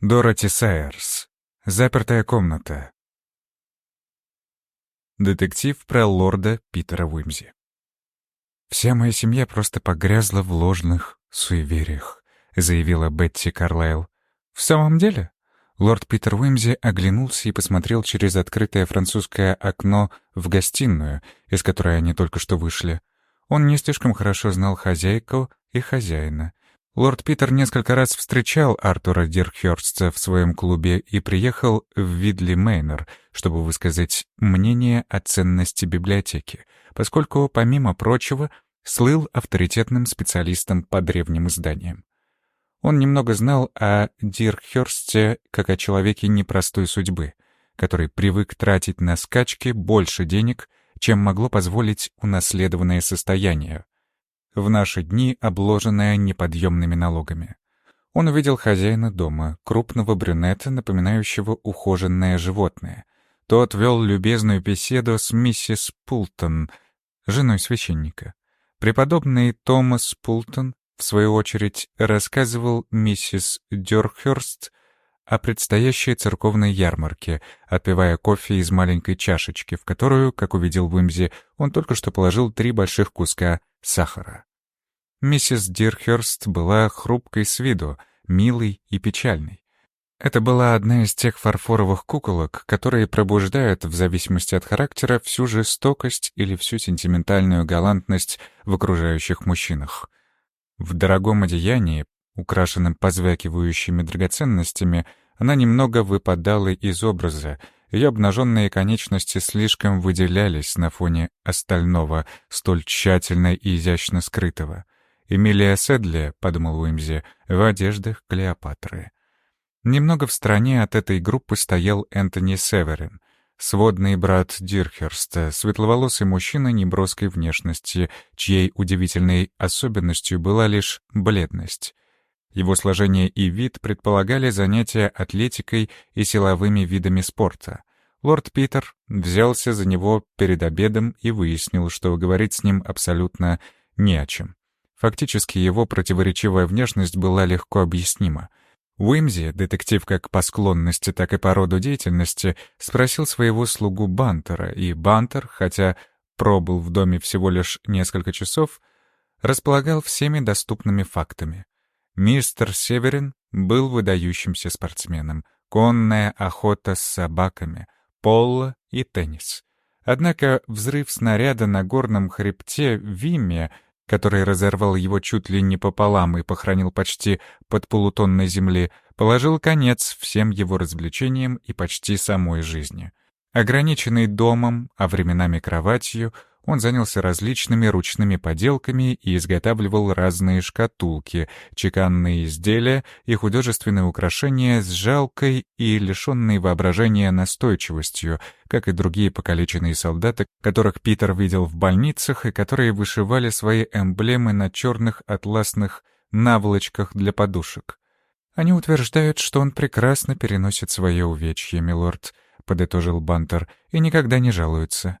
Дороти Сайерс. Запертая комната. Детектив про лорда Питера Уимзи. «Вся моя семья просто погрязла в ложных суевериях», — заявила Бетти Карлайл. «В самом деле?» Лорд Питер Уимзи оглянулся и посмотрел через открытое французское окно в гостиную, из которой они только что вышли. Он не слишком хорошо знал хозяйку и хозяина. Лорд Питер несколько раз встречал Артура Дирхёрста в своем клубе и приехал в Видли Мейнер, чтобы высказать мнение о ценности библиотеки, поскольку, помимо прочего, слыл авторитетным специалистом по древним изданиям. Он немного знал о Дирхёрсте как о человеке непростой судьбы, который привык тратить на скачки больше денег, чем могло позволить унаследованное состояние, в наши дни обложенное неподъемными налогами. Он увидел хозяина дома, крупного брюнета, напоминающего ухоженное животное. Тот вел любезную беседу с миссис Пултон, женой священника. Преподобный Томас Пултон, в свою очередь, рассказывал миссис Дёрхёрст о предстоящей церковной ярмарке, отпивая кофе из маленькой чашечки, в которую, как увидел Уимзи, он только что положил три больших куска сахара. Миссис Дирхерст была хрупкой с виду, милой и печальной. Это была одна из тех фарфоровых куколок, которые пробуждают, в зависимости от характера, всю жестокость или всю сентиментальную галантность в окружающих мужчинах. В дорогом одеянии, украшенном позвякивающими драгоценностями, она немного выпадала из образа, ее обнаженные конечности слишком выделялись на фоне остального, столь тщательно и изящно скрытого. «Эмилия Седли», — подумал Уимзи, — в одеждах Клеопатры. Немного в стороне от этой группы стоял Энтони Северин, сводный брат Дирхерста, светловолосый мужчина неброской внешности, чьей удивительной особенностью была лишь бледность. Его сложение и вид предполагали занятия атлетикой и силовыми видами спорта. Лорд Питер взялся за него перед обедом и выяснил, что говорить с ним абсолютно не о чем. Фактически его противоречивая внешность была легко объяснима. Уимзи, детектив как по склонности, так и по роду деятельности, спросил своего слугу Бантера, и Бантер, хотя пробыл в доме всего лишь несколько часов, располагал всеми доступными фактами. Мистер Северин был выдающимся спортсменом. Конная охота с собаками, поло и теннис. Однако взрыв снаряда на горном хребте Виме, который разорвал его чуть ли не пополам и похоронил почти под полутонной земли, положил конец всем его развлечениям и почти самой жизни. Ограниченный домом, а временами кроватью, он занялся различными ручными поделками и изготавливал разные шкатулки, чеканные изделия и художественные украшения с жалкой и лишенной воображения настойчивостью, как и другие покалеченные солдаты, которых Питер видел в больницах и которые вышивали свои эмблемы на черных атласных наволочках для подушек. «Они утверждают, что он прекрасно переносит свое увечье, милорд», — подытожил Бантер, — «и никогда не жалуется».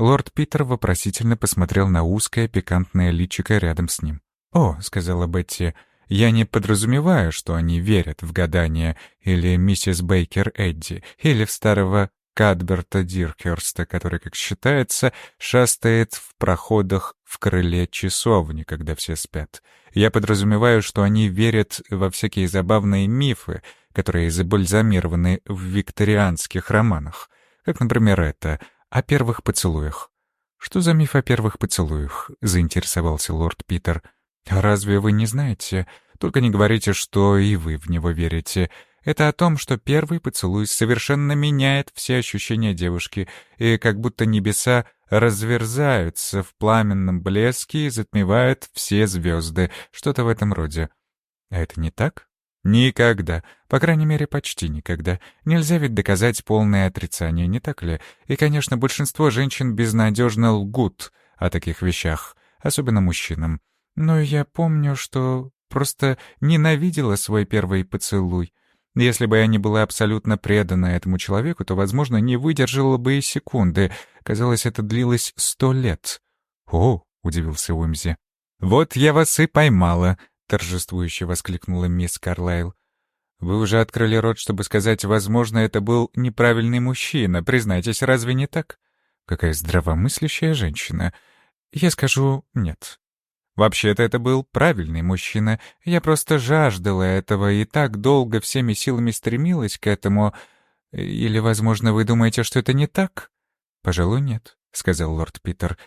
Лорд Питер вопросительно посмотрел на узкое пикантное личико рядом с ним. «О», — сказала Бетти, — «я не подразумеваю, что они верят в гадания или миссис Бейкер Эдди, или в старого Кадберта Диркерста, который, как считается, шастает в проходах в крыле часовни, когда все спят. Я подразумеваю, что они верят во всякие забавные мифы, которые забальзамированы в викторианских романах, как, например, это — о первых поцелуях. «Что за миф о первых поцелуях?» — заинтересовался лорд Питер. «Разве вы не знаете? Только не говорите, что и вы в него верите. Это о том, что первый поцелуй совершенно меняет все ощущения девушки, и как будто небеса разверзаются в пламенном блеске и затмевают все звезды, что-то в этом роде. А это не так?» Никогда. По крайней мере, почти никогда. Нельзя ведь доказать полное отрицание, не так ли? И, конечно, большинство женщин безнадежно лгут о таких вещах, особенно мужчинам. Но я помню, что просто ненавидела свой первый поцелуй. Если бы я не была абсолютно предана этому человеку, то, возможно, не выдержала бы и секунды. Казалось, это длилось сто лет. «О!» — удивился Уимзи. «Вот я вас и поймала», торжествующе воскликнула мисс Карлайл. Вы уже открыли рот, чтобы сказать, возможно, это был неправильный мужчина. Признайтесь, разве не так? Какая здравомыслящая женщина. Я скажу «нет». Вообще-то это был правильный мужчина. Я просто жаждала этого и так долго всеми силами стремилась к этому. Или, возможно, вы думаете, что это не так? Пожалуй, нет, — сказал лорд Питер.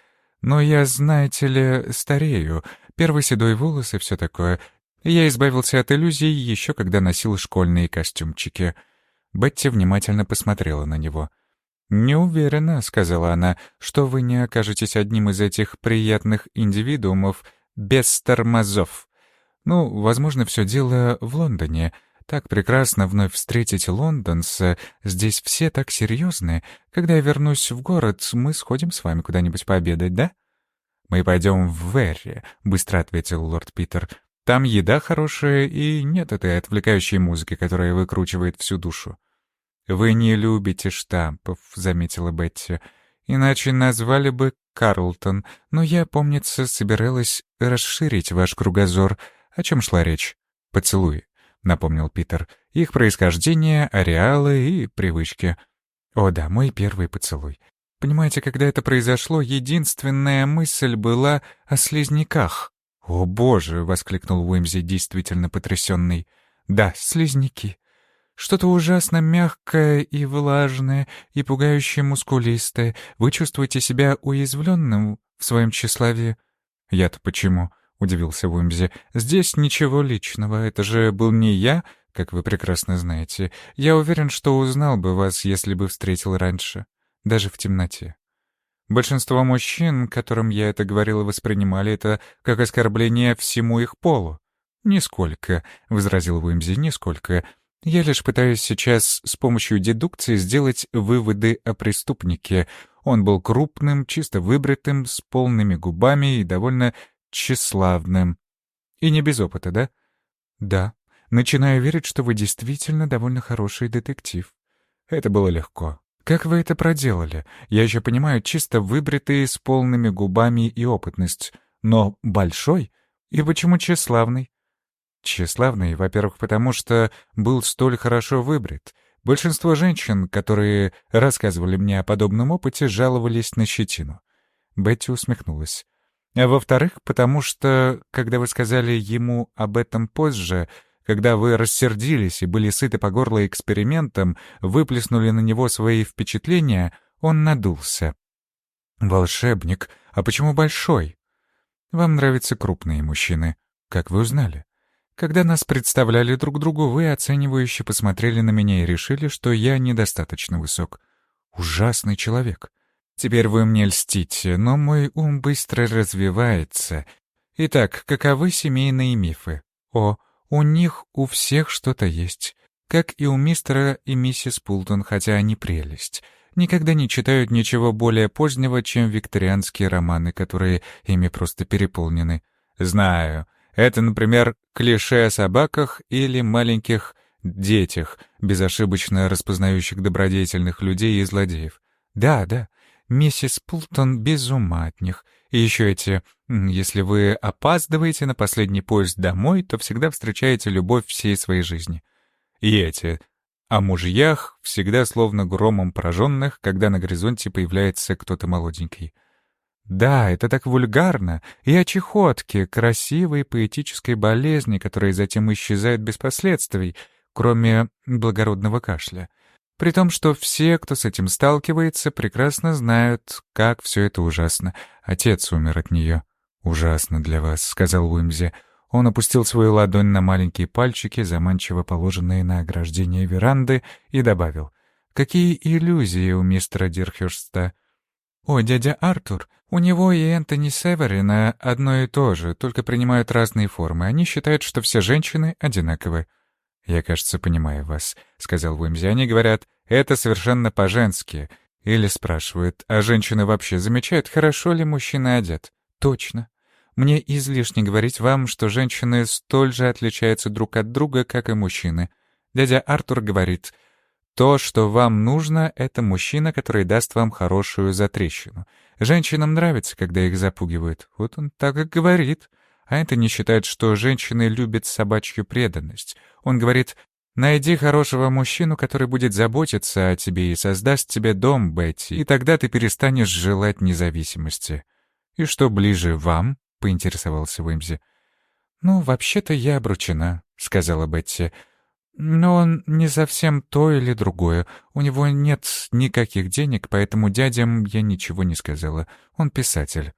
Но я, знаете ли, старею. Первый седой волос и все такое. Я избавился от иллюзий еще когда носил школьные костюмчики. Бетти внимательно посмотрела на него. «Не уверена», — сказала она, — «что вы не окажетесь одним из этих приятных индивидуумов без тормозов. Ну, возможно, все дело в Лондоне. Так прекрасно вновь встретить лондонца. Здесь все так серьезные. Когда я вернусь в город, мы сходим с вами куда-нибудь пообедать, да?» «Мы пойдем в Верри», — быстро ответил лорд Питер. Там еда хорошая, и нет этой отвлекающей музыки, которая выкручивает всю душу. «Вы не любите штампов», — заметила Бетти. «Иначе назвали бы Карлтон, но я, помнится, собиралась расширить ваш кругозор. О чем шла речь?» «Поцелуи», — напомнил Питер. «Их происхождение, ареалы и привычки». «О да, мой первый поцелуй. Понимаете, когда это произошло, единственная мысль была о слизняках. «О, боже!» — воскликнул Уимзи, действительно потрясенный. «Да, слизняки. Что-то ужасно мягкое и влажное, и пугающе мускулистое. Вы чувствуете себя уязвленным в своем тщеславии?» «Я-то почему?» — удивился Уимзи. «Здесь ничего личного. Это же был не я, как вы прекрасно знаете. Я уверен, что узнал бы вас, если бы встретил раньше. Даже в темноте». Большинство мужчин, которым я это говорила, воспринимали это как оскорбление всему их полу. «Нисколько», — возразил Уимзи, — «нисколько. Я лишь пытаюсь сейчас с помощью дедукции сделать выводы о преступнике. Он был крупным, чисто выбритым, с полными губами и довольно тщеславным. И не без опыта, да? Да. Начинаю верить, что вы действительно довольно хороший детектив. Это было легко. «Как вы это проделали? Я еще понимаю, чисто выбритый, с полными губами и опытность. Но большой? И почему тщеславный?» Тщеславный, во-первых, потому что был столь хорошо выбрит. Большинство женщин, которые рассказывали мне о подобном опыте, жаловались на щетину. Бетти усмехнулась. А во-вторых, потому что, когда вы сказали ему об этом позже, когда вы рассердились и были сыты по горло экспериментом, выплеснули на него свои впечатления, он надулся. «Волшебник, а почему большой?» «Вам нравятся крупные мужчины. Как вы узнали?» «Когда нас представляли друг другу, вы оценивающе посмотрели на меня и решили, что я недостаточно высок. Ужасный человек. Теперь вы мне льстите, но мой ум быстро развивается. Итак, каковы семейные мифы? О, у них у всех что-то есть. Как и у мистера и миссис Пултон, хотя они прелесть. Никогда не читают ничего более позднего, чем викторианские романы, которые ими просто переполнены. Знаю. Это, например, клише о собаках или маленьких детях, безошибочно распознающих добродетельных людей и злодеев. Да, да, миссис Пултон без ума от них. И еще эти «Если вы опаздываете на последний поезд домой, то всегда встречаете любовь всей своей жизни». И эти о мужьях, всегда словно громом пораженных, когда на горизонте появляется кто-то молоденький. Да, это так вульгарно, и о чехотке, красивой поэтической болезни, которая затем исчезает без последствий, кроме благородного кашля. При том, что все, кто с этим сталкивается, прекрасно знают, как все это ужасно. Отец умер от нее. «Ужасно для вас», — сказал Уимзи. Он опустил свою ладонь на маленькие пальчики, заманчиво положенные на ограждение веранды, и добавил. «Какие иллюзии у мистера Дирхерста!» «О, дядя Артур, у него и Энтони Северина одно и то же, только принимают разные формы. Они считают, что все женщины одинаковы». «Я, кажется, понимаю вас», — сказал Уимзи. «Они говорят, это совершенно по-женски». Или спрашивают, а женщины вообще замечают, хорошо ли мужчина одет? Точно. Мне излишне говорить вам, что женщины столь же отличаются друг от друга, как и мужчины. Дядя Артур говорит, то, что вам нужно, это мужчина, который даст вам хорошую затрещину. Женщинам нравится, когда их запугивают. Вот он так и говорит. А это не считает, что женщины любят собачью преданность. Он говорит, Найди хорошего мужчину, который будет заботиться о тебе и создаст тебе дом, Бетти, и тогда ты перестанешь желать независимости. И что ближе вам? поинтересовался Уимзи. Ну, вообще-то я обручена, сказала Бетти. Но он не совсем то или другое. У него нет никаких денег, поэтому дядям я ничего не сказала. Он писатель.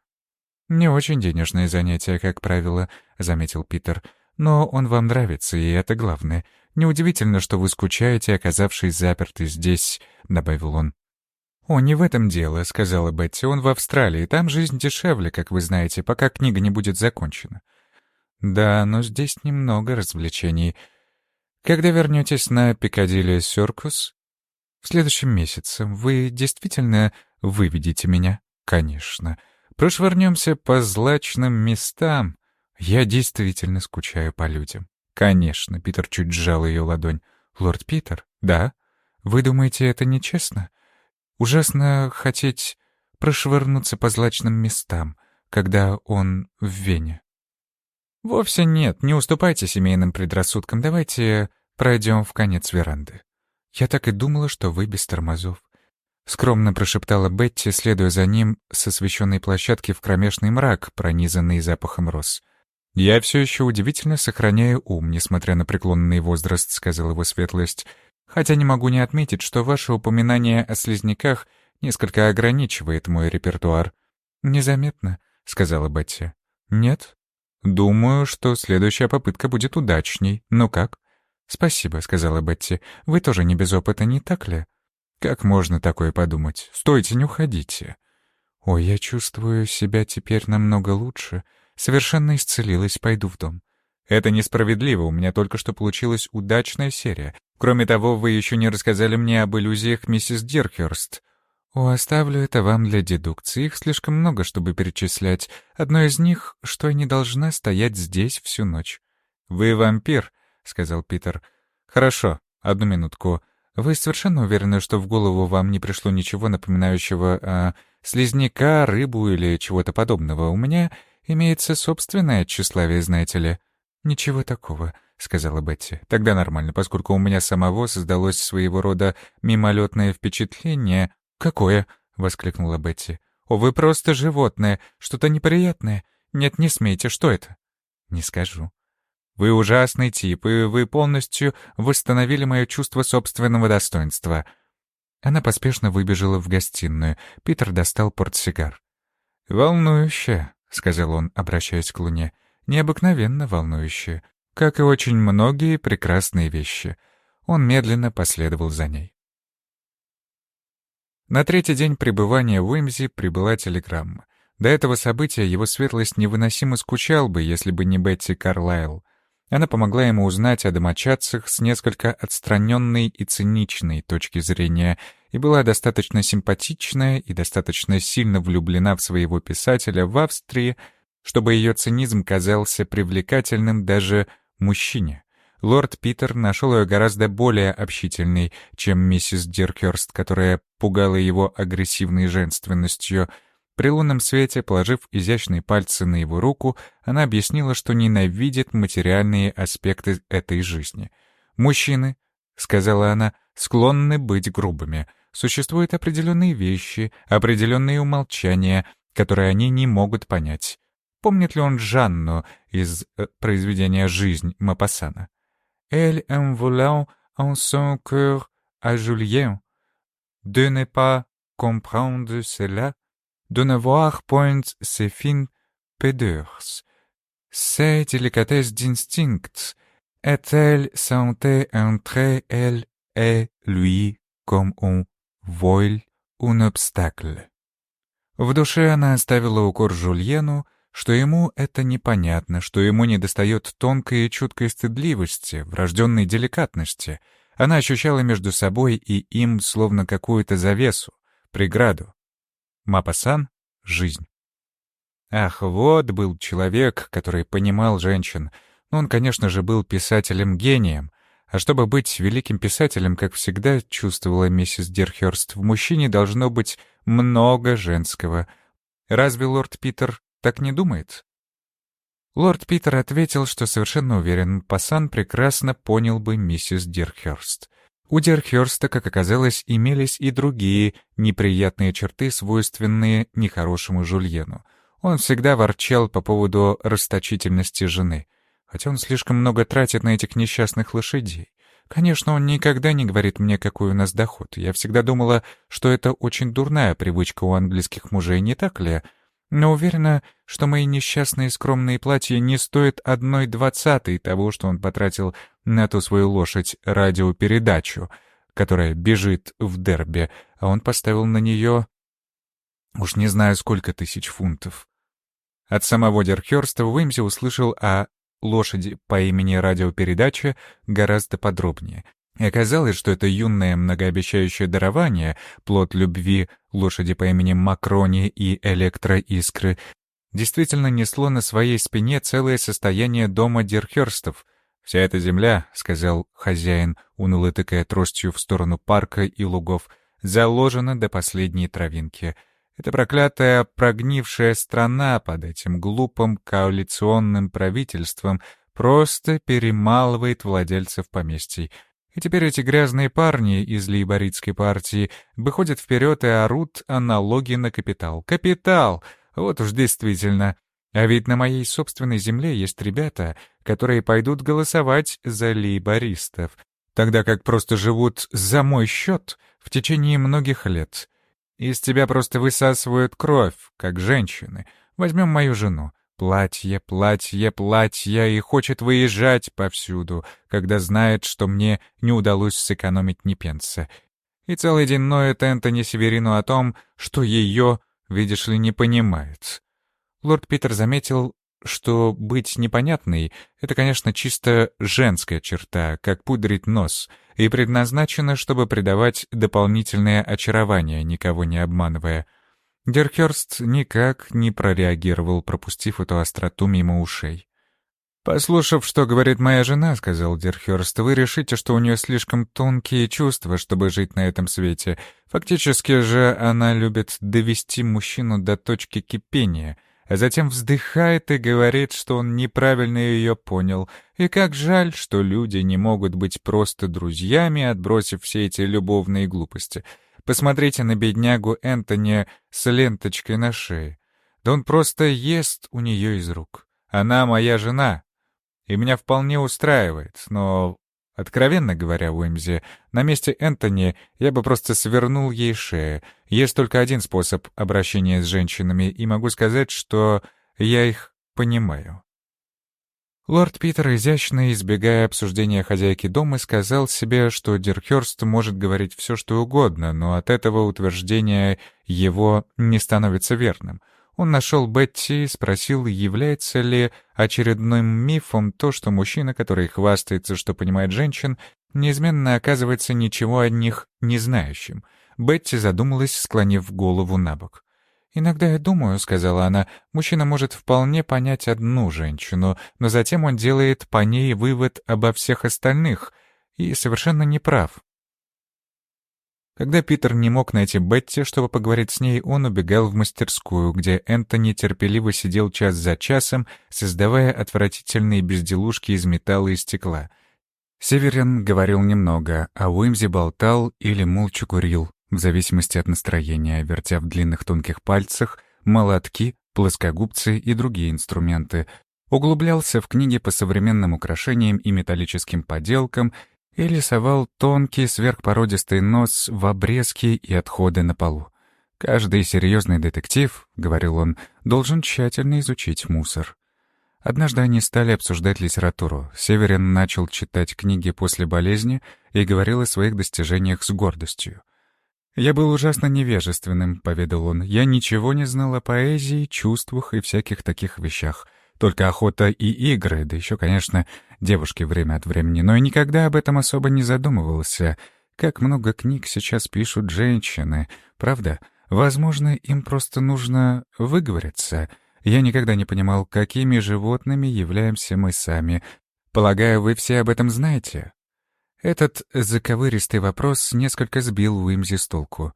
«Не очень денежное занятие, как правило», — заметил Питер. «Но он вам нравится, и это главное. Неудивительно, что вы скучаете, оказавшись заперты здесь», — добавил он. «О, не в этом дело», — сказала Бетти. «Он в Австралии. Там жизнь дешевле, как вы знаете, пока книга не будет закончена». «Да, но здесь немного развлечений. Когда вернетесь на Пикадилли Сёркус?» «В следующем месяце. Вы действительно выведете меня?» «Конечно. Прошвырнемся по злачным местам. Я действительно скучаю по людям. Конечно, Питер чуть сжал ее ладонь. Лорд Питер? Да? Вы думаете, это нечестно? Ужасно хотеть прошвырнуться по злачным местам, когда он в Вене. Вовсе нет, не уступайте семейным предрассудкам. Давайте пройдем в конец веранды. Я так и думала, что вы без тормозов. — скромно прошептала Бетти, следуя за ним с освещенной площадки в кромешный мрак, пронизанный запахом роз. «Я все еще удивительно сохраняю ум, несмотря на преклонный возраст», — сказала его светлость. «Хотя не могу не отметить, что ваше упоминание о слизняках несколько ограничивает мой репертуар». «Незаметно», — сказала Бетти. «Нет?» «Думаю, что следующая попытка будет удачней. Ну как?» «Спасибо», — сказала Бетти. «Вы тоже не без опыта, не так ли?» Как можно такое подумать? Стойте, не уходите. Ой, я чувствую себя теперь намного лучше. Совершенно исцелилась, пойду в дом. Это несправедливо, у меня только что получилась удачная серия. Кроме того, вы еще не рассказали мне об иллюзиях миссис Дирхерст. О, оставлю это вам для дедукции. Их слишком много, чтобы перечислять. Одно из них, что я не должна стоять здесь всю ночь. «Вы вампир», — сказал Питер. «Хорошо, одну минутку. Вы совершенно уверены, что в голову вам не пришло ничего напоминающего э, слизняка, рыбу или чего-то подобного? У меня имеется собственное тщеславие, знаете ли». «Ничего такого», — сказала Бетти. «Тогда нормально, поскольку у меня самого создалось своего рода мимолетное впечатление». «Какое?» — воскликнула Бетти. «О, вы просто животное, что-то неприятное. Нет, не смейте, что это?» «Не скажу». Вы ужасный тип, и вы полностью восстановили мое чувство собственного достоинства». Она поспешно выбежала в гостиную. Питер достал портсигар. «Волнующе», — сказал он, обращаясь к Луне. «Необыкновенно волнующе, как и очень многие прекрасные вещи». Он медленно последовал за ней. На третий день пребывания в Уимзи прибыла телеграмма. До этого события его светлость невыносимо скучал бы, если бы не Бетти Карлайл. Она помогла ему узнать о домочадцах с несколько отстраненной и циничной точки зрения и была достаточно симпатичная и достаточно сильно влюблена в своего писателя в Австрии, чтобы ее цинизм казался привлекательным даже мужчине. Лорд Питер нашел ее гораздо более общительной, чем миссис Диркерст, которая пугала его агрессивной женственностью — при лунном свете, положив изящные пальцы на его руку, она объяснила, что ненавидит материальные аспекты этой жизни. «Мужчины», — сказала она, — «склонны быть грубыми. Существуют определенные вещи, определенные умолчания, которые они не могут понять». Помнит ли он Жанну из э, произведения «Жизнь» Мапассана? «Elle en voulant en son cœur à Julien, de ne pas comprendre cela, de n'avoir point ces fines pédeurs, ces délicatesses d'instinct, et elle sentait entre elle et lui comme un voile, un obstacle. В душе она оставила укор Жульену, что ему это непонятно, что ему недостает тонкой и чуткой стыдливости, врожденной деликатности. Она ощущала между собой и им словно какую-то завесу, преграду. Мапасан — жизнь. Ах, вот был человек, который понимал женщин. Но он, конечно же, был писателем-гением. А чтобы быть великим писателем, как всегда чувствовала миссис Дирхерст, в мужчине должно быть много женского. Разве лорд Питер так не думает? Лорд Питер ответил, что совершенно уверен, Пасан прекрасно понял бы миссис Дирхерст. У Дирхерста, как оказалось, имелись и другие неприятные черты, свойственные нехорошему Жульену. Он всегда ворчал по поводу расточительности жены, хотя он слишком много тратит на этих несчастных лошадей. Конечно, он никогда не говорит мне, какой у нас доход. Я всегда думала, что это очень дурная привычка у английских мужей, не так ли? Но уверена, что мои несчастные скромные платья не стоят одной двадцатой того, что он потратил на ту свою лошадь радиопередачу, которая бежит в дерби, а он поставил на нее... Уж не знаю, сколько тысяч фунтов. От самого Дерхерста Уимзи услышал о лошади по имени радиопередача гораздо подробнее. И оказалось, что это юное многообещающее дарование, плод любви лошади по имени Макрони и Электроискры, действительно несло на своей спине целое состояние дома Дерхерстов. «Вся эта земля», — сказал хозяин, уныло тыкая тростью в сторону парка и лугов, — «заложена до последней травинки». Эта проклятая прогнившая страна под этим глупым коалиционным правительством просто перемалывает владельцев поместий. И теперь эти грязные парни из лейборитской партии выходят вперед и орут о налоге на капитал. Капитал! Вот уж действительно. А ведь на моей собственной земле есть ребята, которые пойдут голосовать за лейбористов, тогда как просто живут за мой счет в течение многих лет. Из тебя просто высасывают кровь, как женщины. Возьмем мою жену. Платье, платье, платье, и хочет выезжать повсюду, когда знает, что мне не удалось сэкономить ни пенса. И целый день ноет Энтони Северину о том, что ее, видишь ли, не понимает. Лорд Питер заметил, что быть непонятной — это, конечно, чисто женская черта, как пудрить нос, и предназначена, чтобы придавать дополнительное очарование, никого не обманывая. Дерхерст никак не прореагировал, пропустив эту остроту мимо ушей. «Послушав, что говорит моя жена, — сказал Дерхерст, — вы решите, что у нее слишком тонкие чувства, чтобы жить на этом свете. Фактически же она любит довести мужчину до точки кипения — а затем вздыхает и говорит, что он неправильно ее понял, и как жаль, что люди не могут быть просто друзьями, отбросив все эти любовные глупости. Посмотрите на беднягу Энтони с ленточкой на шее. Да он просто ест у нее из рук. Она моя жена, и меня вполне устраивает, но Откровенно говоря, Уимзи, на месте Энтони я бы просто свернул ей шею. Есть только один способ обращения с женщинами, и могу сказать, что я их понимаю. Лорд Питер, изящно избегая обсуждения хозяйки дома, сказал себе, что Дирхёрст может говорить все, что угодно, но от этого утверждения его не становится верным — он нашел Бетти и спросил, является ли очередным мифом то, что мужчина, который хвастается, что понимает женщин, неизменно оказывается ничего о них не знающим. Бетти задумалась, склонив голову на бок. «Иногда я думаю», — сказала она, — «мужчина может вполне понять одну женщину, но затем он делает по ней вывод обо всех остальных, и совершенно не прав. Когда Питер не мог найти Бетти, чтобы поговорить с ней, он убегал в мастерскую, где Энтони терпеливо сидел час за часом, создавая отвратительные безделушки из металла и стекла. Северин говорил немного, а Уимзи болтал или молча курил, в зависимости от настроения, вертя в длинных тонких пальцах молотки, плоскогубцы и другие инструменты, углублялся в книги по современным украшениям и металлическим поделкам и рисовал тонкий сверхпородистый нос в обрезки и отходы на полу. «Каждый серьезный детектив, — говорил он, — должен тщательно изучить мусор». Однажды они стали обсуждать литературу. Северин начал читать книги после болезни и говорил о своих достижениях с гордостью. «Я был ужасно невежественным», — поведал он. «Я ничего не знал о поэзии, чувствах и всяких таких вещах. Только охота и игры, да еще, конечно, девушки время от времени, но и никогда об этом особо не задумывался. Как много книг сейчас пишут женщины, правда? Возможно, им просто нужно выговориться. Я никогда не понимал, какими животными являемся мы сами. Полагаю, вы все об этом знаете. Этот заковыристый вопрос несколько сбил Уимзи с толку.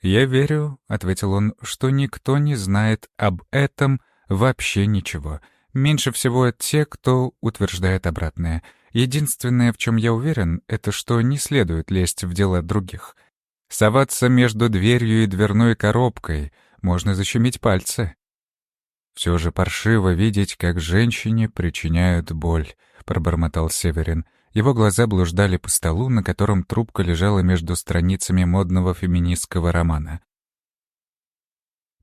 «Я верю», — ответил он, — «что никто не знает об этом вообще ничего. Меньше всего те, кто утверждает обратное. Единственное, в чем я уверен, это что не следует лезть в дела других. Соваться между дверью и дверной коробкой можно защемить пальцы. «Все же паршиво видеть, как женщине причиняют боль», — пробормотал Северин. Его глаза блуждали по столу, на котором трубка лежала между страницами модного феминистского романа.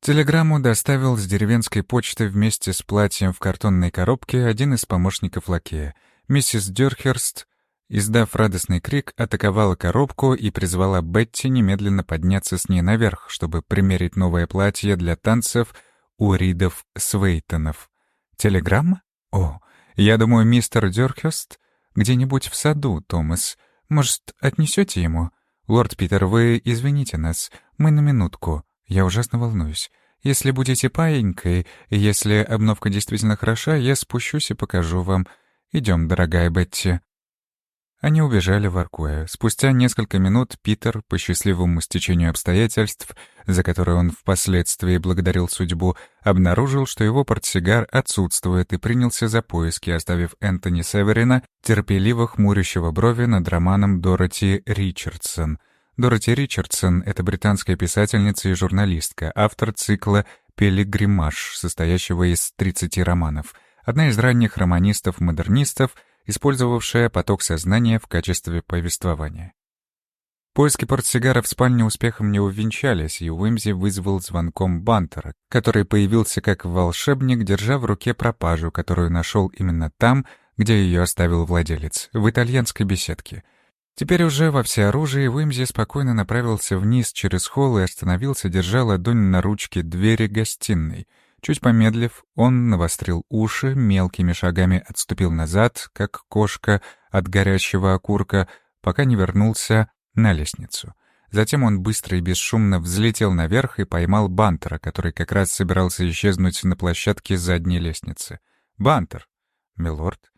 Телеграмму доставил с деревенской почты вместе с платьем в картонной коробке один из помощников лакея. Миссис Дёрхерст, издав радостный крик, атаковала коробку и призвала Бетти немедленно подняться с ней наверх, чтобы примерить новое платье для танцев у Ридов Свейтонов. Телеграмма? О, я думаю, мистер Дёрхерст где-нибудь в саду, Томас. Может, отнесете ему? Лорд Питер, вы извините нас, мы на минутку. Я ужасно волнуюсь. Если будете паенькой, если обновка действительно хороша, я спущусь и покажу вам. Идем, дорогая Бетти». Они убежали в Аркуэ. Спустя несколько минут Питер, по счастливому стечению обстоятельств, за которые он впоследствии благодарил судьбу, обнаружил, что его портсигар отсутствует и принялся за поиски, оставив Энтони Северина, терпеливо хмурящего брови над романом Дороти Ричардсон — Дороти Ричардсон — это британская писательница и журналистка, автор цикла «Пелигримаж», состоящего из 30 романов. Одна из ранних романистов-модернистов, использовавшая поток сознания в качестве повествования. Поиски портсигара в спальне успехом не увенчались, и Уимзи вызвал звонком Бантера, который появился как волшебник, держа в руке пропажу, которую нашел именно там, где ее оставил владелец, в итальянской беседке — Теперь уже во всеоружии Уимзи спокойно направился вниз через холл и остановился, держа ладонь на ручке двери гостиной. Чуть помедлив, он навострил уши, мелкими шагами отступил назад, как кошка от горящего окурка, пока не вернулся на лестницу. Затем он быстро и бесшумно взлетел наверх и поймал Бантера, который как раз собирался исчезнуть на площадке задней лестницы. «Бантер!» «Милорд?»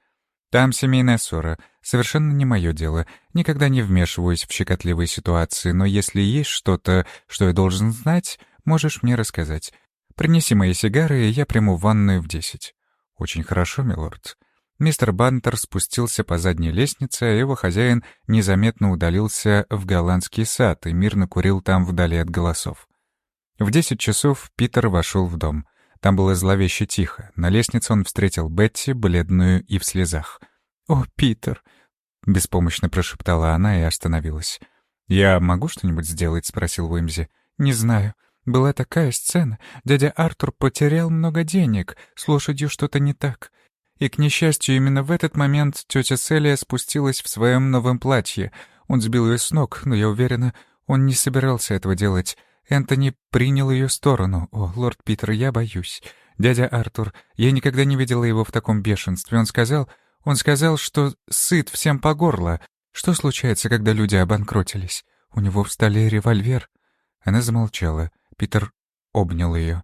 Там семейная ссора. Совершенно не мое дело. Никогда не вмешиваюсь в щекотливые ситуации, но если есть что-то, что я должен знать, можешь мне рассказать. Принеси мои сигары, и я приму ванную в десять». «Очень хорошо, милорд». Мистер Бантер спустился по задней лестнице, а его хозяин незаметно удалился в голландский сад и мирно курил там вдали от голосов. В десять часов Питер вошел в дом. Там было зловеще тихо. На лестнице он встретил Бетти, бледную и в слезах. «О, Питер!» — беспомощно прошептала она и остановилась. «Я могу что-нибудь сделать?» — спросил Уимзи. «Не знаю. Была такая сцена. Дядя Артур потерял много денег. С лошадью что-то не так. И, к несчастью, именно в этот момент тетя Селия спустилась в своем новом платье. Он сбил ее с ног, но я уверена, он не собирался этого делать. Энтони принял ее сторону. О, лорд Питер, я боюсь. Дядя Артур, я никогда не видела его в таком бешенстве. Он сказал, он сказал, что сыт всем по горло. Что случается, когда люди обанкротились? У него в столе револьвер. Она замолчала. Питер обнял ее.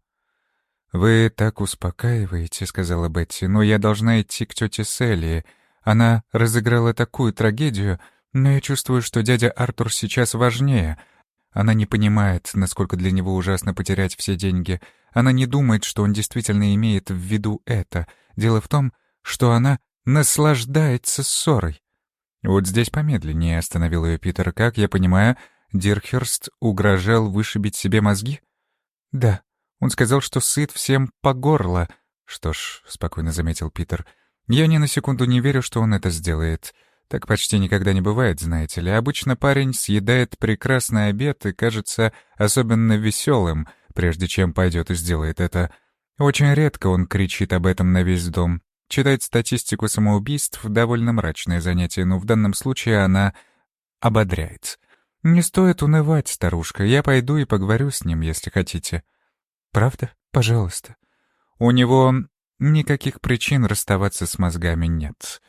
«Вы так успокаиваете», — сказала Бетти, — «но я должна идти к тете Селли. Она разыграла такую трагедию, но я чувствую, что дядя Артур сейчас важнее. Она не понимает, насколько для него ужасно потерять все деньги. Она не думает, что он действительно имеет в виду это. Дело в том, что она наслаждается ссорой. Вот здесь помедленнее остановил ее Питер. Как я понимаю, Дирхерст угрожал вышибить себе мозги? Да. Он сказал, что сыт всем по горло. Что ж, спокойно заметил Питер, я ни на секунду не верю, что он это сделает. Так почти никогда не бывает, знаете ли. Обычно парень съедает прекрасный обед и кажется особенно веселым, прежде чем пойдет и сделает это. Очень редко он кричит об этом на весь дом. Читать статистику самоубийств — довольно мрачное занятие, но в данном случае она ободряет. «Не стоит унывать, старушка. Я пойду и поговорю с ним, если хотите». «Правда? Пожалуйста». «У него никаких причин расставаться с мозгами нет».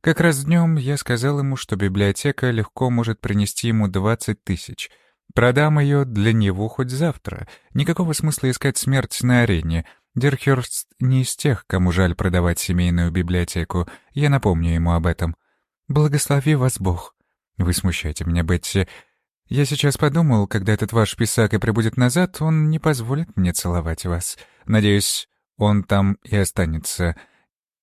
Как раз днем я сказал ему, что библиотека легко может принести ему 20 тысяч. Продам ее для него хоть завтра. Никакого смысла искать смерть на арене. Дерхерст не из тех, кому жаль продавать семейную библиотеку. Я напомню ему об этом. Благослови вас Бог. Вы смущаете меня, Бетти. Я сейчас подумал, когда этот ваш писак и прибудет назад, он не позволит мне целовать вас. Надеюсь, он там и останется.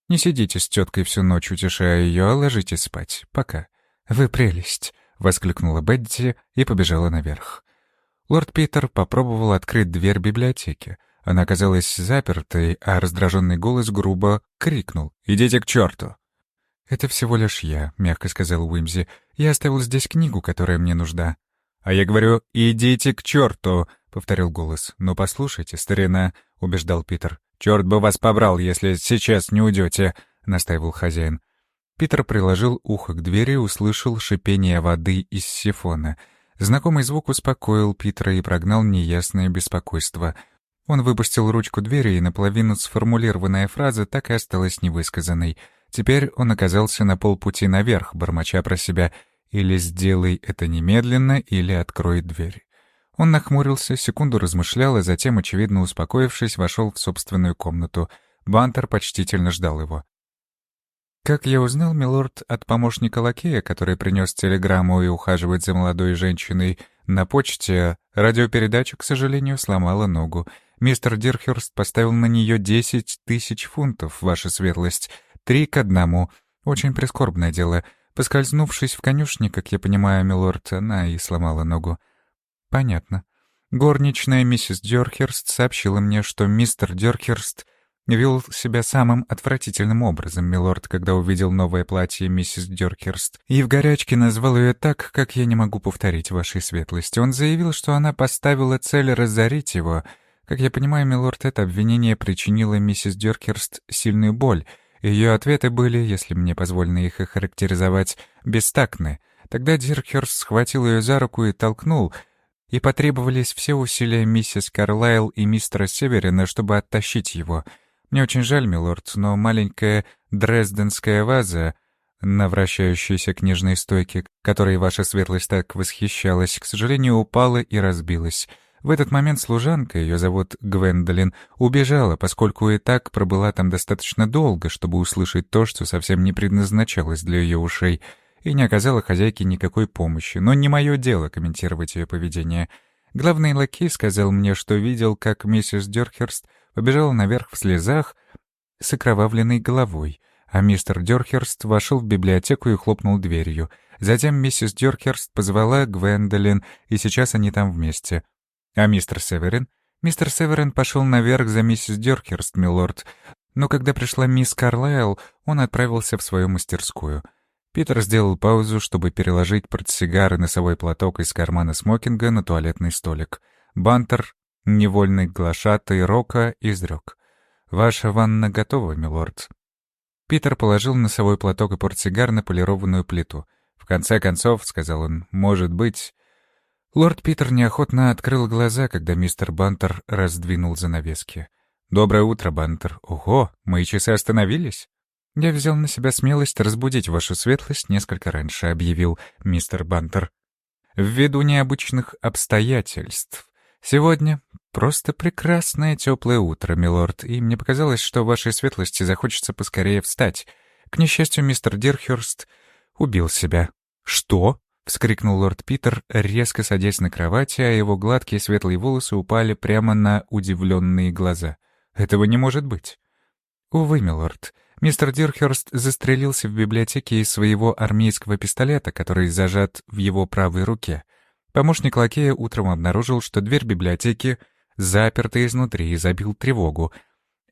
Не сидите с теткой всю ночь, утешая ее, а ложитесь спать. Пока. Вы прелесть!» — воскликнула Бетти и побежала наверх. Лорд Питер попробовал открыть дверь библиотеки. Она оказалась запертой, а раздраженный голос грубо крикнул «Идите к черту!» «Это всего лишь я», — мягко сказал Уимзи. «Я оставил здесь книгу, которая мне нужна». «А я говорю, идите к черту!» — повторил голос. «Ну, послушайте, старина», — убеждал Питер. «Черт бы вас побрал, если сейчас не уйдете», — настаивал хозяин. Питер приложил ухо к двери и услышал шипение воды из сифона. Знакомый звук успокоил Питера и прогнал неясное беспокойство. Он выпустил ручку двери, и наполовину сформулированная фраза так и осталась невысказанной. Теперь он оказался на полпути наверх, бормоча про себя «или сделай это немедленно, или открой дверь». Он нахмурился, секунду размышлял, а затем, очевидно успокоившись, вошел в собственную комнату. Бантер почтительно ждал его. Как я узнал, милорд, от помощника лакея, который принес телеграмму и ухаживает за молодой женщиной, на почте радиопередача, к сожалению, сломала ногу. Мистер Дирхерст поставил на нее десять тысяч фунтов, ваша светлость. Три к одному. Очень прискорбное дело. Поскользнувшись в конюшне, как я понимаю, милорд, она и сломала ногу. Понятно. Горничная миссис Дёрхерст сообщила мне, что мистер Дёрхерст вел себя самым отвратительным образом, милорд, когда увидел новое платье миссис Дёркерст, и в горячке назвал ее так, как я не могу повторить вашей светлости. Он заявил, что она поставила цель разорить его. Как я понимаю, милорд, это обвинение причинило миссис Дёркерст сильную боль. Ее ответы были, если мне позволено их охарактеризовать, бестактны. Тогда Диркерст схватил ее за руку и толкнул — и потребовались все усилия миссис Карлайл и мистера Северина, чтобы оттащить его — мне очень жаль, милорд, но маленькая дрезденская ваза на вращающейся книжной стойке, которой ваша светлость так восхищалась, к сожалению, упала и разбилась. В этот момент служанка, ее зовут Гвендолин, убежала, поскольку и так пробыла там достаточно долго, чтобы услышать то, что совсем не предназначалось для ее ушей, и не оказала хозяйке никакой помощи. Но не мое дело комментировать ее поведение. Главный лакей сказал мне, что видел, как миссис Дёрхерст побежала наверх в слезах с окровавленной головой, а мистер Дёрхерст вошел в библиотеку и хлопнул дверью. Затем миссис Дёрхерст позвала Гвендолин, и сейчас они там вместе. А мистер Северин? Мистер Северин пошел наверх за миссис Дёрхерст, милорд, но когда пришла мисс Карлайл, он отправился в свою мастерскую. Питер сделал паузу, чтобы переложить портсигар и носовой платок из кармана смокинга на туалетный столик. Бантер Невольный глашатый Рока изрек. «Ваша ванна готова, милорд». Питер положил носовой платок и портсигар на полированную плиту. «В конце концов», — сказал он, — «может быть...» Лорд Питер неохотно открыл глаза, когда мистер Бантер раздвинул занавески. «Доброе утро, Бантер. Ого, мои часы остановились?» «Я взял на себя смелость разбудить вашу светлость несколько раньше», — объявил мистер Бантер. «Ввиду необычных обстоятельств. Сегодня просто прекрасное теплое утро, милорд, и мне показалось, что вашей светлости захочется поскорее встать. К несчастью, мистер Дирхерст убил себя. Что? — вскрикнул лорд Питер, резко садясь на кровати, а его гладкие светлые волосы упали прямо на удивленные глаза. «Этого не может быть». «Увы, милорд. Мистер Дирхерст застрелился в библиотеке из своего армейского пистолета, который зажат в его правой руке. Помощник лакея утром обнаружил, что дверь библиотеки заперта изнутри и забил тревогу.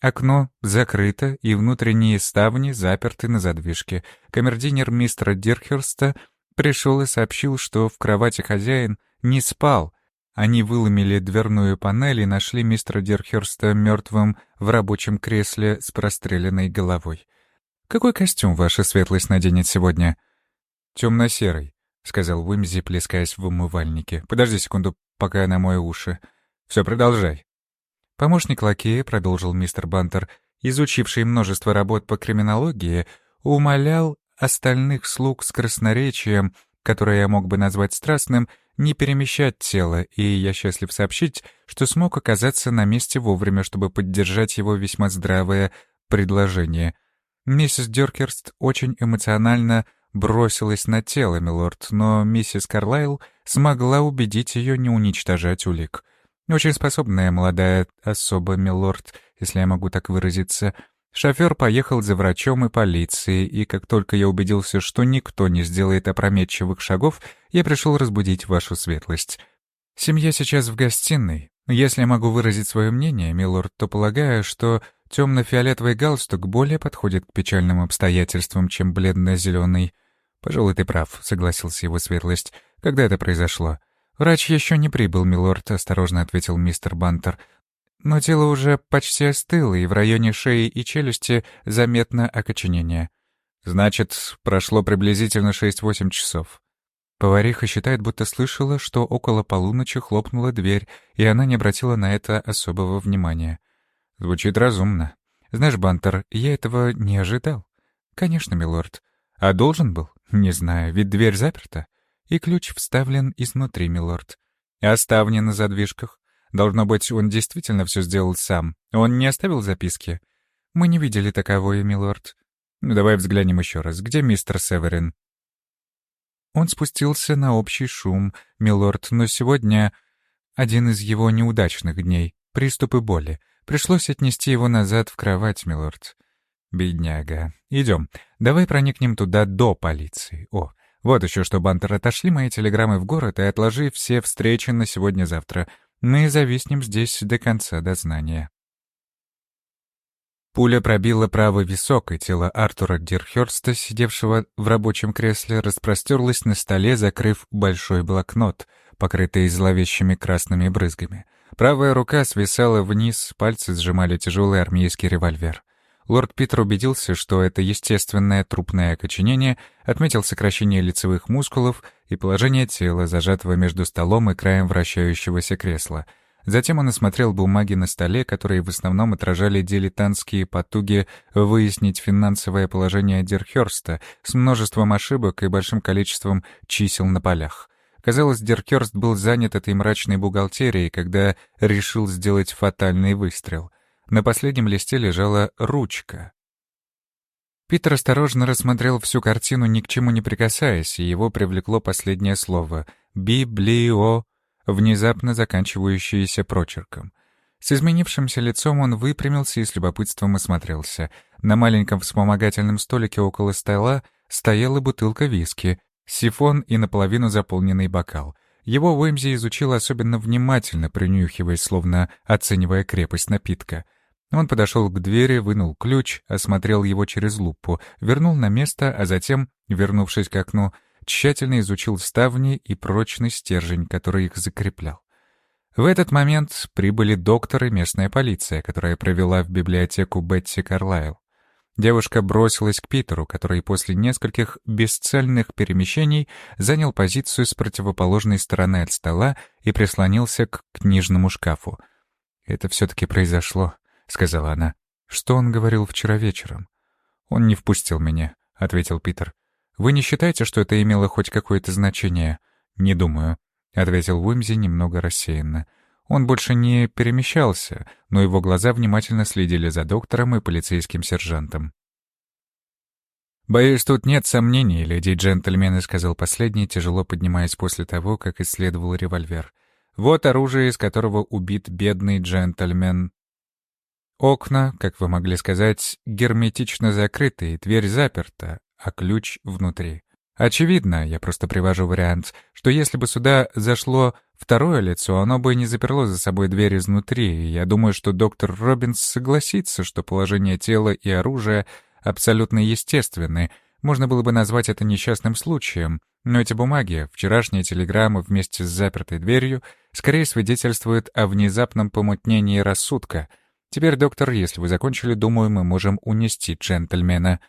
Окно закрыто, и внутренние ставни заперты на задвижке. Камердинер мистера Дирхерста пришел и сообщил, что в кровати хозяин не спал. Они выломили дверную панель и нашли мистера Дирхерста мертвым в рабочем кресле с простреленной головой. «Какой костюм ваша светлость наденет сегодня?» «Темно-серый», — сказал Уимзи, плескаясь в умывальнике. «Подожди секунду, пока я намою уши. Все, продолжай». Помощник лакея, продолжил мистер Бантер, изучивший множество работ по криминологии, умолял остальных слуг с красноречием, которое я мог бы назвать страстным, не перемещать тело, и я счастлив сообщить, что смог оказаться на месте вовремя, чтобы поддержать его весьма здравое предложение. Миссис Дёркерст очень эмоционально бросилась на тело, милорд, но миссис Карлайл смогла убедить ее не уничтожать улик. Очень способная молодая особа, милорд, если я могу так выразиться. Шофер поехал за врачом и полицией, и как только я убедился, что никто не сделает опрометчивых шагов, я пришел разбудить вашу светлость. Семья сейчас в гостиной. Если я могу выразить свое мнение, милорд, то полагаю, что темно-фиолетовый галстук более подходит к печальным обстоятельствам, чем бледно-зеленый. «Пожалуй, ты прав», — согласился его светлость. «Когда это произошло?» «Врач еще не прибыл, милорд», — осторожно ответил мистер Бантер. Но тело уже почти остыло, и в районе шеи и челюсти заметно окоченение. Значит, прошло приблизительно 6-8 часов. Повариха считает, будто слышала, что около полуночи хлопнула дверь, и она не обратила на это особого внимания. Звучит разумно. Знаешь, Бантер, я этого не ожидал. Конечно, милорд. А должен был? Не знаю, ведь дверь заперта. И ключ вставлен изнутри, милорд. А ставни на задвижках? Должно быть, он действительно все сделал сам. Он не оставил записки. Мы не видели таковой, милорд. Ну, давай взглянем еще раз. Где мистер Северин? Он спустился на общий шум, милорд, но сегодня один из его неудачных дней. Приступы боли. Пришлось отнести его назад в кровать, милорд. Бедняга. Идем. Давай проникнем туда до полиции. О, вот еще что, Бантер, отошли мои телеграммы в город и отложи все встречи на сегодня-завтра. Мы зависнем здесь до конца дознания. Пуля пробила правый висок, и тело Артура Дирхерста, сидевшего в рабочем кресле, распростерлось на столе, закрыв большой блокнот, покрытый зловещими красными брызгами. Правая рука свисала вниз, пальцы сжимали тяжелый армейский револьвер. Лорд Питер убедился, что это естественное трупное окоченение, отметил сокращение лицевых мускулов и положение тела, зажатого между столом и краем вращающегося кресла. Затем он осмотрел бумаги на столе, которые в основном отражали дилетантские потуги выяснить финансовое положение Дерхерста с множеством ошибок и большим количеством чисел на полях. Казалось, Дерхерст был занят этой мрачной бухгалтерией, когда решил сделать фатальный выстрел — на последнем листе лежала ручка. Питер осторожно рассмотрел всю картину, ни к чему не прикасаясь, и его привлекло последнее слово «библио», внезапно заканчивающееся прочерком. С изменившимся лицом он выпрямился и с любопытством осмотрелся. На маленьком вспомогательном столике около стола стояла бутылка виски, сифон и наполовину заполненный бокал. Его Уэмзи изучил особенно внимательно, принюхиваясь, словно оценивая крепость напитка. Он подошел к двери, вынул ключ, осмотрел его через лупу, вернул на место, а затем, вернувшись к окну, тщательно изучил ставни и прочный стержень, который их закреплял. В этот момент прибыли доктор и местная полиция, которая провела в библиотеку Бетти Карлайл. Девушка бросилась к Питеру, который после нескольких бесцельных перемещений занял позицию с противоположной стороны от стола и прислонился к книжному шкафу. «Это все-таки произошло», — сказала она. «Что он говорил вчера вечером?» «Он не впустил меня», — ответил Питер. «Вы не считаете, что это имело хоть какое-то значение?» «Не думаю», — ответил Уимзи немного рассеянно. Он больше не перемещался, но его глаза внимательно следили за доктором и полицейским сержантом. «Боюсь, тут нет сомнений, леди и джентльмены», — сказал последний, тяжело поднимаясь после того, как исследовал револьвер. «Вот оружие, из которого убит бедный джентльмен. Окна, как вы могли сказать, герметично закрыты, и дверь заперта, а ключ внутри. Очевидно, я просто привожу вариант, что если бы сюда зашло второе лицо, оно бы не заперло за собой дверь изнутри, и я думаю, что доктор Робинс согласится, что положение тела и оружия абсолютно естественны. Можно было бы назвать это несчастным случаем, но эти бумаги, вчерашние телеграммы вместе с запертой дверью, скорее свидетельствуют о внезапном помутнении рассудка. Теперь, доктор, если вы закончили, думаю, мы можем унести джентльмена.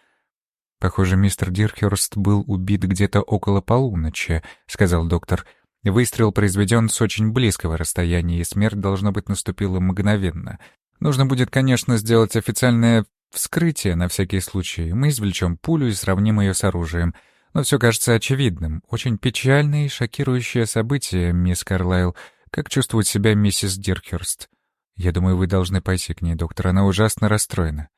«Похоже, мистер Дирхерст был убит где-то около полуночи», — сказал доктор. «Выстрел произведен с очень близкого расстояния, и смерть, должно быть, наступила мгновенно. Нужно будет, конечно, сделать официальное вскрытие на всякий случай. Мы извлечем пулю и сравним ее с оружием. Но все кажется очевидным. Очень печальное и шокирующее событие, мисс Карлайл. Как чувствует себя миссис Дирхерст? Я думаю, вы должны пойти к ней, доктор. Она ужасно расстроена.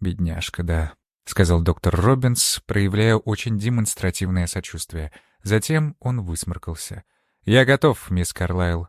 Бедняжка, да. — сказал доктор Робинс, проявляя очень демонстративное сочувствие. Затем он высморкался. «Я готов, мисс Карлайл».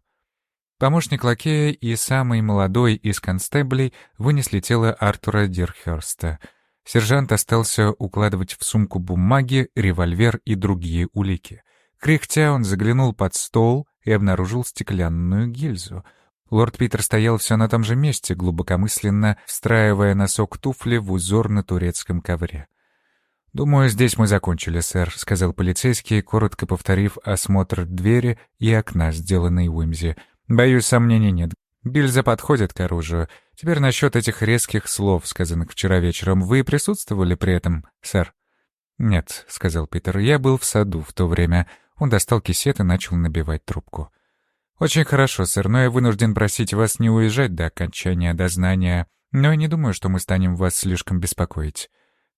Помощник лакея и самый молодой из констеблей вынесли тело Артура Дирхерста. Сержант остался укладывать в сумку бумаги, револьвер и другие улики. Кряхтя он заглянул под стол и обнаружил стеклянную гильзу. Лорд Питер стоял все на том же месте, глубокомысленно встраивая носок туфли в узор на турецком ковре. «Думаю, здесь мы закончили, сэр», — сказал полицейский, коротко повторив осмотр двери и окна, сделанной Уимзи. «Боюсь, сомнений нет. Гильза подходит к оружию. Теперь насчет этих резких слов, сказанных вчера вечером. Вы присутствовали при этом, сэр?» «Нет», — сказал Питер, — «я был в саду в то время». Он достал кисет и начал набивать трубку. «Очень хорошо, сэр, но я вынужден просить вас не уезжать до окончания дознания, но я не думаю, что мы станем вас слишком беспокоить».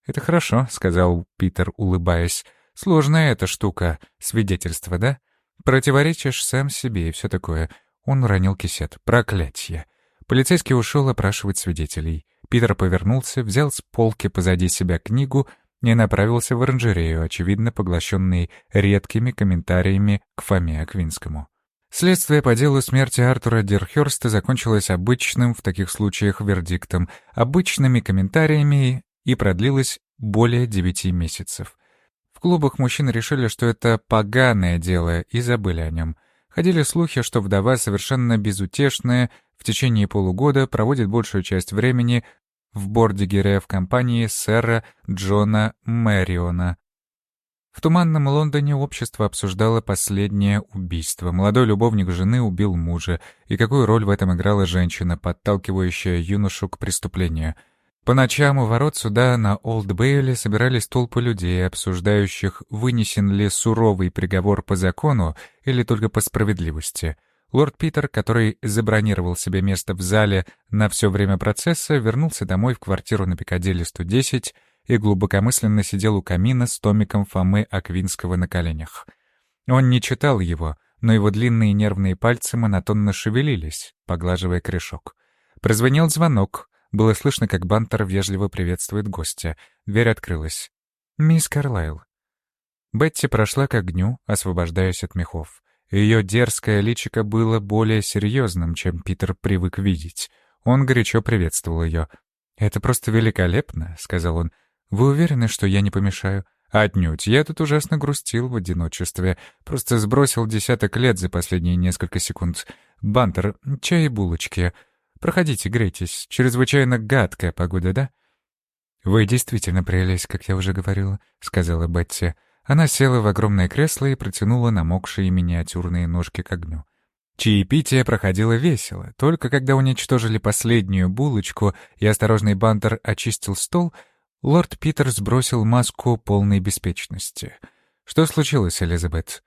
«Это хорошо», — сказал Питер, улыбаясь. «Сложная эта штука, свидетельство, да? Противоречишь сам себе и все такое». Он уронил кисет. «Проклятье!» Полицейский ушел опрашивать свидетелей. Питер повернулся, взял с полки позади себя книгу и направился в оранжерею, очевидно поглощенный редкими комментариями к Фоме Аквинскому. Следствие по делу смерти Артура Дерхерста закончилось обычным в таких случаях вердиктом, обычными комментариями и продлилось более девяти месяцев. В клубах мужчины решили, что это поганое дело, и забыли о нем. Ходили слухи, что вдова совершенно безутешная в течение полугода проводит большую часть времени в Бордигере в компании сэра Джона Мэриона. В туманном Лондоне общество обсуждало последнее убийство. Молодой любовник жены убил мужа, и какую роль в этом играла женщина, подталкивающая юношу к преступлению — по ночам у ворот суда на Олд-Бейли собирались толпы людей, обсуждающих, вынесен ли суровый приговор по закону или только по справедливости. Лорд Питер, который забронировал себе место в зале на все время процесса, вернулся домой в квартиру на Пикадилли 110 и глубокомысленно сидел у камина с томиком Фомы Аквинского на коленях. Он не читал его, но его длинные нервные пальцы монотонно шевелились, поглаживая корешок. Прозвонил звонок — было слышно, как Бантер вежливо приветствует гостя. Дверь открылась. «Мисс Карлайл». Бетти прошла к огню, освобождаясь от мехов. Ее дерзкое личико было более серьезным, чем Питер привык видеть. Он горячо приветствовал ее. «Это просто великолепно», — сказал он. «Вы уверены, что я не помешаю?» «Отнюдь. Я тут ужасно грустил в одиночестве. Просто сбросил десяток лет за последние несколько секунд. Бантер, чай и булочки. Проходите, грейтесь. Чрезвычайно гадкая погода, да?» «Вы действительно прелесть, как я уже говорила», — сказала Бетти. Она села в огромное кресло и протянула намокшие миниатюрные ножки к огню. Чаепитие проходило весело. Только когда уничтожили последнюю булочку и осторожный бантер очистил стол, лорд Питер сбросил маску полной беспечности. «Что случилось, Элизабет?»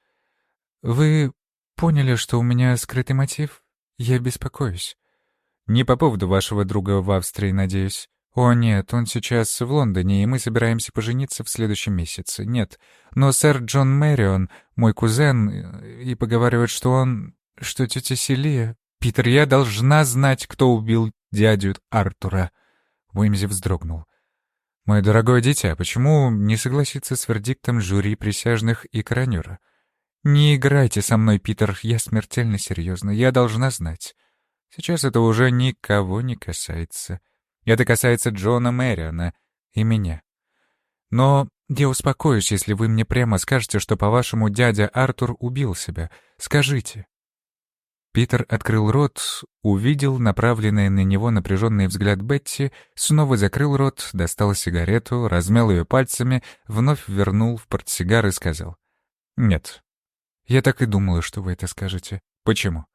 «Вы поняли, что у меня скрытый мотив? Я беспокоюсь». Не по поводу вашего друга в Австрии, надеюсь. О, нет, он сейчас в Лондоне, и мы собираемся пожениться в следующем месяце. Нет, но сэр Джон Мэрион, мой кузен, и поговаривают, что он... что тетя Селия... Питер, я должна знать, кто убил дядю Артура. Уимзи вздрогнул. «Мое дорогое дитя, почему не согласиться с вердиктом жюри присяжных и коронера? Не играйте со мной, Питер, я смертельно серьезно, я должна знать». Сейчас это уже никого не касается. Это касается Джона Мэриона и меня. Но я успокоюсь, если вы мне прямо скажете, что, по-вашему, дядя Артур убил себя. Скажите. Питер открыл рот, увидел направленный на него напряженный взгляд Бетти, снова закрыл рот, достал сигарету, размял ее пальцами, вновь вернул в портсигар и сказал. «Нет. Я так и думала, что вы это скажете. Почему?»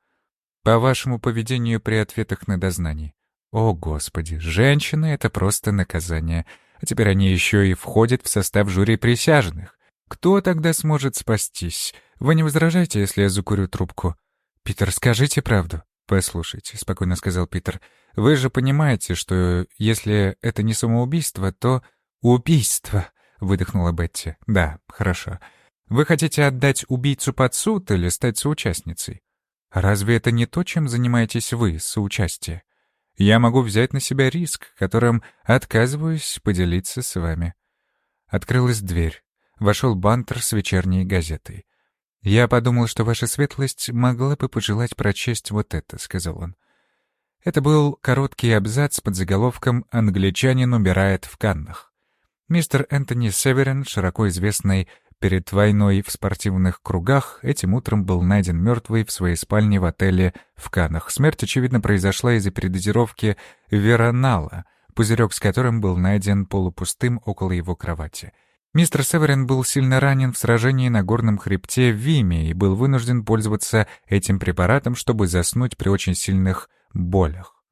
По вашему поведению при ответах на дознание. О, Господи, женщины — это просто наказание. А теперь они еще и входят в состав жюри присяжных. Кто тогда сможет спастись? Вы не возражаете, если я закурю трубку? Питер, скажите правду. «Послушайте», — спокойно сказал Питер, — «вы же понимаете, что если это не самоубийство, то...» «Убийство», — выдохнула Бетти. «Да, хорошо. Вы хотите отдать убийцу под суд или стать соучастницей?» Разве это не то, чем занимаетесь вы, соучастие? Я могу взять на себя риск, которым отказываюсь поделиться с вами. Открылась дверь. Вошел Бантер с вечерней газетой. «Я подумал, что ваша светлость могла бы пожелать прочесть вот это», — сказал он. Это был короткий абзац под заголовком «Англичанин умирает в Каннах». Мистер Энтони Северин, широко известный перед войной в спортивных кругах, этим утром был найден мертвый в своей спальне в отеле в Каннах. Смерть, очевидно, произошла из-за передозировки веронала, пузырек с которым был найден полупустым около его кровати. Мистер Северин был сильно ранен в сражении на горном хребте в Виме и был вынужден пользоваться этим препаратом, чтобы заснуть при очень сильных болях.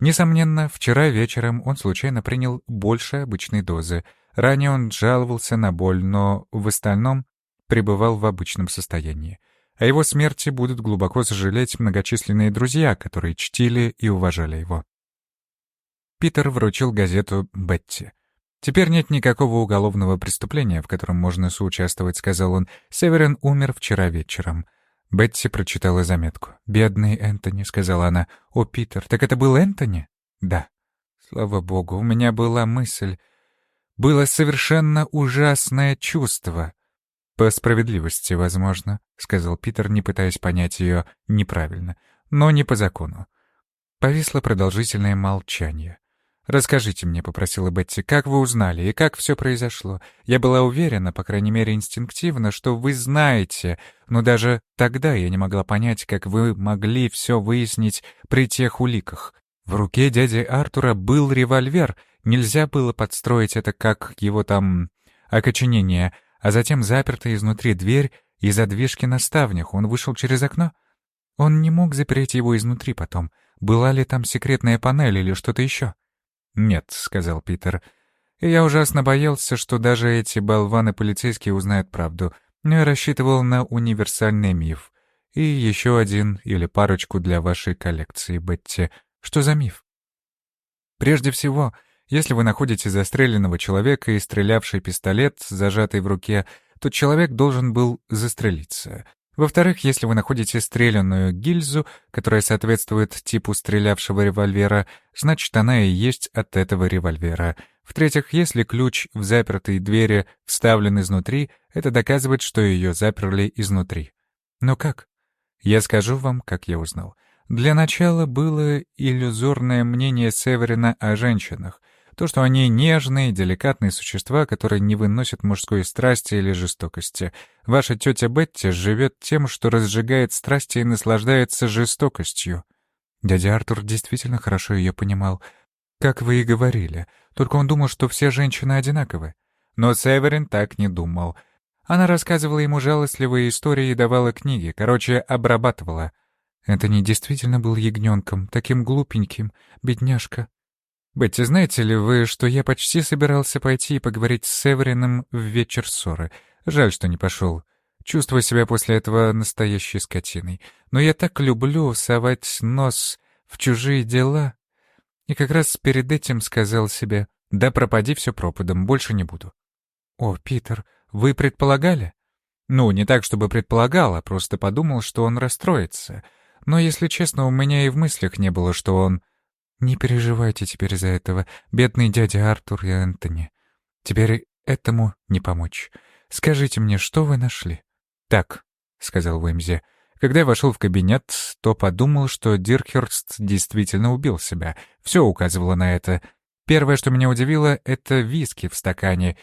Несомненно, вчера вечером он случайно принял больше обычной дозы. Ранее он жаловался на боль, но в остальном пребывал в обычном состоянии. О его смерти будут глубоко сожалеть многочисленные друзья, которые чтили и уважали его. Питер вручил газету Бетти. «Теперь нет никакого уголовного преступления, в котором можно соучаствовать», — сказал он. «Северин умер вчера вечером. Бетти прочитала заметку. «Бедный Энтони», — сказала она. «О, Питер, так это был Энтони?» «Да». «Слава богу, у меня была мысль. Было совершенно ужасное чувство». «По справедливости, возможно», — сказал Питер, не пытаясь понять ее неправильно, но не по закону. Повисло продолжительное молчание. «Расскажите мне», — попросила Бетти, — «как вы узнали и как все произошло? Я была уверена, по крайней мере инстинктивно, что вы знаете, но даже тогда я не могла понять, как вы могли все выяснить при тех уликах. В руке дяди Артура был револьвер, нельзя было подстроить это как его там окоченение, а затем заперта изнутри дверь и задвижки на ставнях, он вышел через окно. Он не мог запереть его изнутри потом. Была ли там секретная панель или что-то еще?» «Нет», — сказал Питер. И «Я ужасно боялся, что даже эти болваны-полицейские узнают правду, я рассчитывал на универсальный миф. И еще один или парочку для вашей коллекции, Бетти. Что за миф?» «Прежде всего, если вы находите застреленного человека и стрелявший пистолет, зажатый в руке, то человек должен был застрелиться. Во-вторых, если вы находите стрелянную гильзу, которая соответствует типу стрелявшего револьвера, значит, она и есть от этого револьвера. В-третьих, если ключ в запертой двери вставлен изнутри, это доказывает, что ее заперли изнутри. Но как? Я скажу вам, как я узнал. Для начала было иллюзорное мнение Северина о женщинах — то, что они нежные, деликатные существа, которые не выносят мужской страсти или жестокости. Ваша тетя Бетти живет тем, что разжигает страсти и наслаждается жестокостью. Дядя Артур действительно хорошо ее понимал. Как вы и говорили, только он думал, что все женщины одинаковы. Но Северин так не думал. Она рассказывала ему жалостливые истории и давала книги, короче, обрабатывала. Это не действительно был ягненком, таким глупеньким, бедняжка. «Бетти, знаете ли вы, что я почти собирался пойти и поговорить с Севериным в вечер ссоры? Жаль, что не пошел. Чувствую себя после этого настоящей скотиной. Но я так люблю совать нос в чужие дела. И как раз перед этим сказал себе, да пропади все пропадом, больше не буду». «О, Питер, вы предполагали?» «Ну, не так, чтобы предполагал, а просто подумал, что он расстроится. Но, если честно, у меня и в мыслях не было, что он...» Не переживайте теперь из-за этого, бедный дядя Артур и Энтони. Теперь этому не помочь. Скажите мне, что вы нашли?» «Так», — сказал Уэмзи. Когда я вошел в кабинет, то подумал, что Диркхерст действительно убил себя. Все указывало на это. Первое, что меня удивило, — это виски в стакане.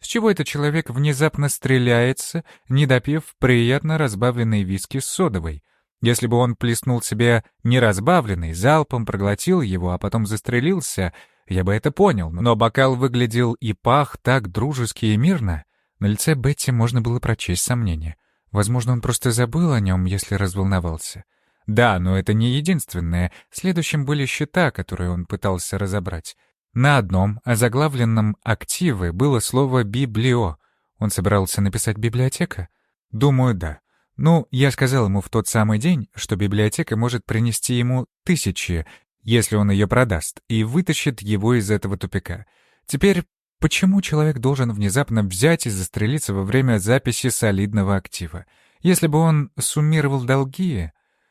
С чего этот человек внезапно стреляется, не допив приятно разбавленной виски с содовой? Если бы он плеснул себе неразбавленный, залпом проглотил его, а потом застрелился, я бы это понял, но бокал выглядел и пах так дружески и мирно. На лице Бетти можно было прочесть сомнение. Возможно, он просто забыл о нем, если разволновался. Да, но это не единственное. Следующим были счета, которые он пытался разобрать. На одном, озаглавленном «активы» было слово «библио». Он собирался написать «библиотека»? Думаю, да. Ну, я сказал ему в тот самый день, что библиотека может принести ему тысячи, если он ее продаст, и вытащит его из этого тупика. Теперь, почему человек должен внезапно взять и застрелиться во время записи солидного актива? Если бы он суммировал долги...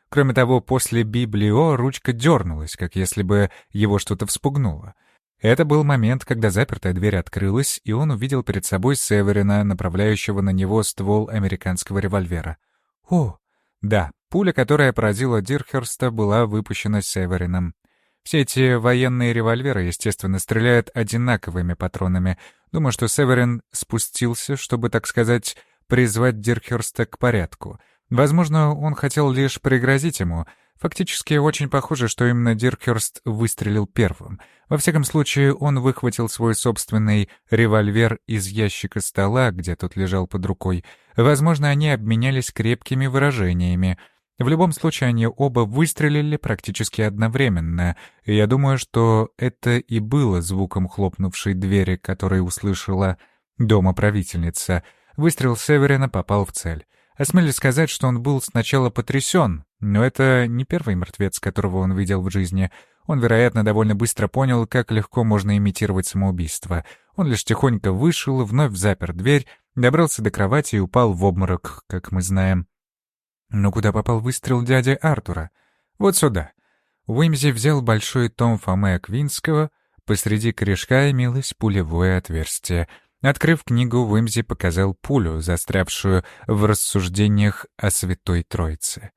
Кроме того, после библио ручка дернулась, как если бы его что-то вспугнуло. Это был момент, когда запертая дверь открылась, и он увидел перед собой Северина, направляющего на него ствол американского револьвера. О, да, пуля, которая поразила Дирхерста, была выпущена Северином. Все эти военные револьверы, естественно, стреляют одинаковыми патронами. Думаю, что Северин спустился, чтобы, так сказать, призвать Дирхерста к порядку. Возможно, он хотел лишь пригрозить ему. Фактически очень похоже, что именно Диркхерст выстрелил первым. Во всяком случае, он выхватил свой собственный револьвер из ящика стола, где тот лежал под рукой. Возможно, они обменялись крепкими выражениями. В любом случае, они оба выстрелили практически одновременно, и я думаю, что это и было звуком хлопнувшей двери, который услышала дома правительница. Выстрел Северина попал в цель. Осмелюсь сказать, что он был сначала потрясен, но это не первый мертвец, которого он видел в жизни. Он, вероятно, довольно быстро понял, как легко можно имитировать самоубийство. Он лишь тихонько вышел, вновь запер дверь, добрался до кровати и упал в обморок, как мы знаем. Но куда попал выстрел дяди Артура? Вот сюда. Уимзи взял большой том Фомы Аквинского, посреди корешка имелось пулевое отверстие — Открыв книгу, Уимзи показал пулю, застрявшую в рассуждениях о Святой Троице.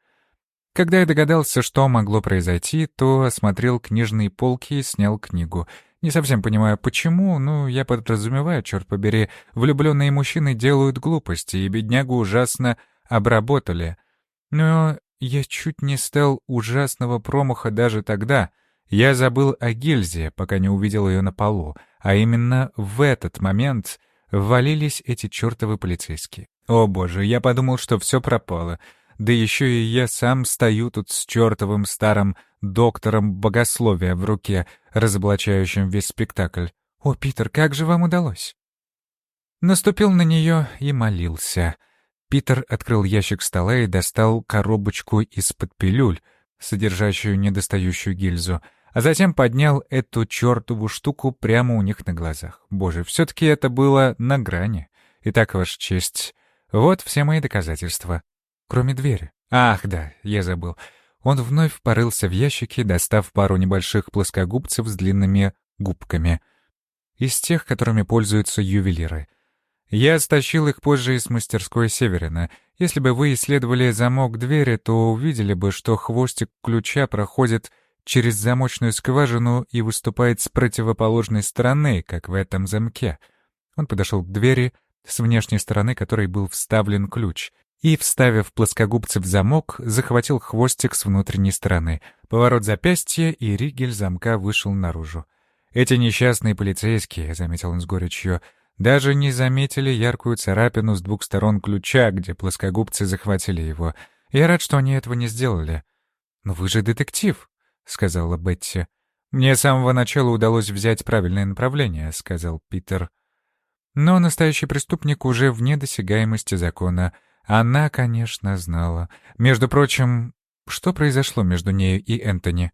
Когда я догадался, что могло произойти, то осмотрел книжные полки и снял книгу. Не совсем понимаю, почему, но я подразумеваю, черт побери, влюбленные мужчины делают глупости, и беднягу ужасно обработали. Но я чуть не стал ужасного промаха даже тогда. Я забыл о гильзе, пока не увидел ее на полу — а именно в этот момент ввалились эти чертовы полицейские. О боже, я подумал, что все пропало. Да еще и я сам стою тут с чертовым старым доктором богословия в руке, разоблачающим весь спектакль. «О, Питер, как же вам удалось?» Наступил на нее и молился. Питер открыл ящик стола и достал коробочку из-под пилюль, содержащую недостающую гильзу — а затем поднял эту чертову штуку прямо у них на глазах. Боже, все-таки это было на грани. Итак, ваша честь, вот все мои доказательства. Кроме двери. Ах, да, я забыл. Он вновь порылся в ящике, достав пару небольших плоскогубцев с длинными губками. Из тех, которыми пользуются ювелиры. Я стащил их позже из мастерской Северина. Если бы вы исследовали замок двери, то увидели бы, что хвостик ключа проходит через замочную скважину и выступает с противоположной стороны, как в этом замке. Он подошел к двери, с внешней стороны которой был вставлен ключ, и, вставив плоскогубцы в замок, захватил хвостик с внутренней стороны. Поворот запястья, и ригель замка вышел наружу. «Эти несчастные полицейские», — заметил он с горечью, — «даже не заметили яркую царапину с двух сторон ключа, где плоскогубцы захватили его. Я рад, что они этого не сделали». «Но вы же детектив», — сказала Бетти. «Мне с самого начала удалось взять правильное направление», — сказал Питер. Но настоящий преступник уже вне досягаемости закона. Она, конечно, знала. Между прочим, что произошло между нею и Энтони?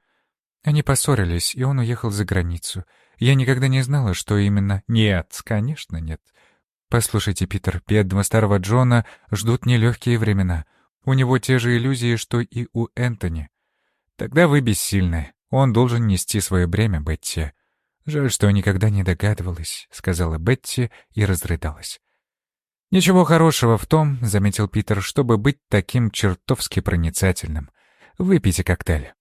Они поссорились, и он уехал за границу. Я никогда не знала, что именно... Нет, конечно, нет. Послушайте, Питер, бедного старого Джона ждут нелегкие времена. У него те же иллюзии, что и у Энтони. Тогда вы бессильны. Он должен нести свое бремя, Бетти. Жаль, что никогда не догадывалась, сказала Бетти и разрыдалась. Ничего хорошего в том, заметил Питер, чтобы быть таким чертовски проницательным. Выпейте коктейль.